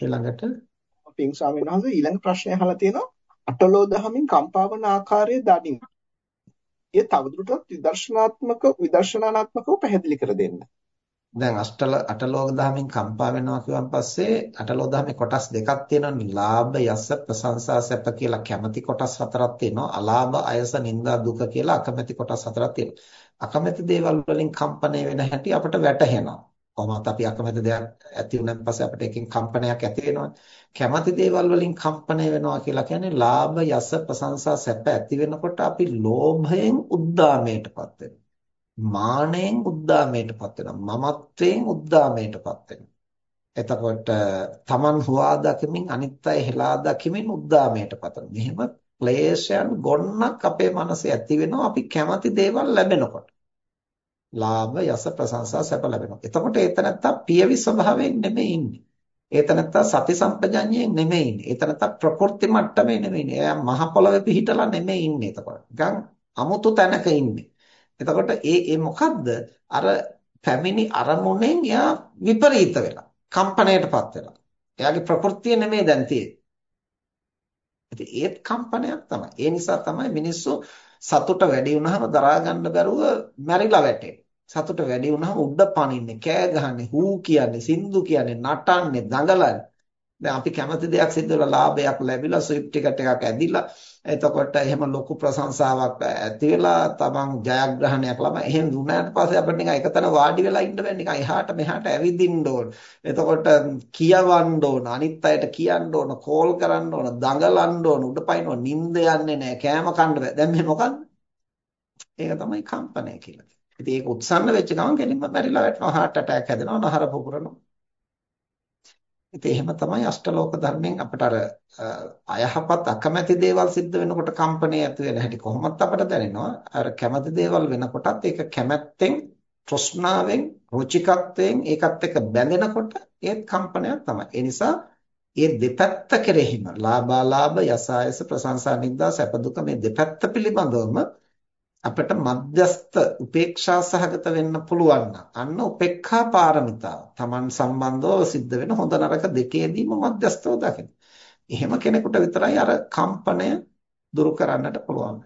ඊළඟට? පින් ස්වාමීන් වහන්සේ ඊළඟ ප්‍රශ්නය අහලා තියෙනවා. අටලෝ දහමින් කම්පාවන ආකාරය දනිමු. ඒ තවදුරටත් විදර්ශනාත්මක විදර්ශනාත්මකව පැහැදිලි කර දෙන්න. දැන් අෂ්ටල අටලෝක දහමින් කම්පා වෙනවා කියවන් පස්සේ අටලෝක දහමේ කොටස් දෙකක් තියෙනවා. ලාභ යස ප්‍රශංසා සැප කියලා කැමැති කොටස් හතරක් තියෙනවා. අලාභ අයස නිന്ദා දුක කියලා අකමැති කොටස් හතරක් තියෙනවා. අකමැති දේවල් වලින් කම්පණය වෙන හැටි අපට වැටහෙනවා කොහොමත් අපි අකමැති දෙයක් ඇති වුණාන් පස්සේ අපිට එකකින් කම්පනයක් ඇති වෙනවා. කැමති දේවල් වලින් කම්පණය වෙනවා කියලා කියන්නේ ලාභ යස ප්‍රශංසා සැප ඇති වෙනකොට අපි ලෝභයෙන් උද්දාමයටපත් වෙනවා. මාණයෙන් උද්දාමයටපත් වෙනවා. මමත්වයෙන් උද්දාමයටපත් වෙනවා. එතකොට තමන් හුවා දකිමින් අනිත් අය හෙලා දකිමින් උද්දාමයටපත් වෙනවා. මෙහෙම ක්ලේශයන් ගොන්නක් අපේ මනසේ ඇති වෙනවා අපි කැමති දේවල් ලැබෙනකොට. ලාභ යස ප්‍රශංසා සැප ලැබෙනවා. එතකොට ඒතනත්තා පියවි ස්වභාවයෙන් නෙමෙයි ඉන්නේ. ඒතනත්තා සති සම්පජඤ්ඤයෙන් නෙමෙයි ඉන්නේ. ඒතනත්තා ප්‍රකෘති මට්ටමේ නෙමෙයි ඉන්නේ. එයා මහ පොළවේ පිහිටලා නෙමෙයි ඉන්නේ එතකොට. නිකන් අමුතු තැනක ඉන්නේ. එතකොට ඒ ඒ මොකද්ද? අර පැමිණි අරමුණෙන් එයා විපරීත වෙලා, කම්පණයටපත් වෙලා. එයාගේ ප්‍රകൃතිය නෙමෙයි දැන් තියෙන්නේ. ඉතින් ඒත් කම්පනයක් තමයි. ඒ නිසා තමයි මිනිස්සු සතුට වැඩි වුණාම දරා ගන්න බැරුව මැරිලා වැටෙන්නේ. සතුට වැඩි වුණාම උඩ පනින්නේ, කෑ ගහන්නේ, හූ කියන්නේ, සින්දු කියන්නේ, නටන්නේ, දඟලන්නේ. දැන් අපි කැමති දෙයක් සිද්ධ වෙලා ලාභයක් ලැබිලා ස්විප් ටිකට් එකක් ඇදිලා එතකොට එහෙම ලොකු ප්‍රශංසාවක් ඇති වෙලා තමන් ජයග්‍රහණයක් ලබා එහෙම දුන්නාට පස්සේ අපිට නිකන් එකතන වාඩි වෙලා ඉන්න බෑ නිකන් එහාට මෙහාට ඇවිදින්න ඕන. එතකොට කියවන්න ඕන අනිත් අයට කියන්න ඕන කෝල් කරන්න ඕන දඟලන්න ඕන උඩපයින්ව නිින්ද යන්නේ නැහැ කෑම කන්න බෑ. දැන් මේ මොකද්ද? ඒක තමයි කම්පනය කියලා. ඉතින් ඒක උත්සන්න වෙච්ච ගමන් කෙලින්ම මැරිලා වැටෙනවා heart attack හැදෙනවා නහර පුපුරනවා. ඉතින් එහෙම තමයි අෂ්ටලෝක ධර්මයෙන් අපිට අර අයහපත් අකමැති දේවල් සිද්ධ වෙනකොට කම්පණය ඇති වෙන හැටි කොහොමත් අපට දැනෙනවා. අර කැමති දේවල් වෙනකොටත් ඒක කැමැත්තෙන්, තෘෂ්ණාවෙන්, රුචිකත්වයෙන් ඒකත් එක්ක බැඳෙනකොට ඒත් කම්පනයක් තමයි. ඒ නිසා මේ දෙපැත්ත කෙරෙහිම ලාභාලාභ යසායස ප්‍රශංසා නිന്ദා සැප දුක මේ දෙපැත්ත පිළිබඳවම අපිට මධ්‍යස්ත උපේක්ෂා සහගත වෙන්න පුළුවන් අන්න උපේක්ඛා පාරමිතාව. Taman සම්බන්ධව සිද්ධ වෙන හොඳ නරක දෙකේදීම මධ්‍යස්තව දකින්න. එහෙම කෙනෙකුට විතරයි අර කම්පණය දුරු කරන්නට පුළුවන්.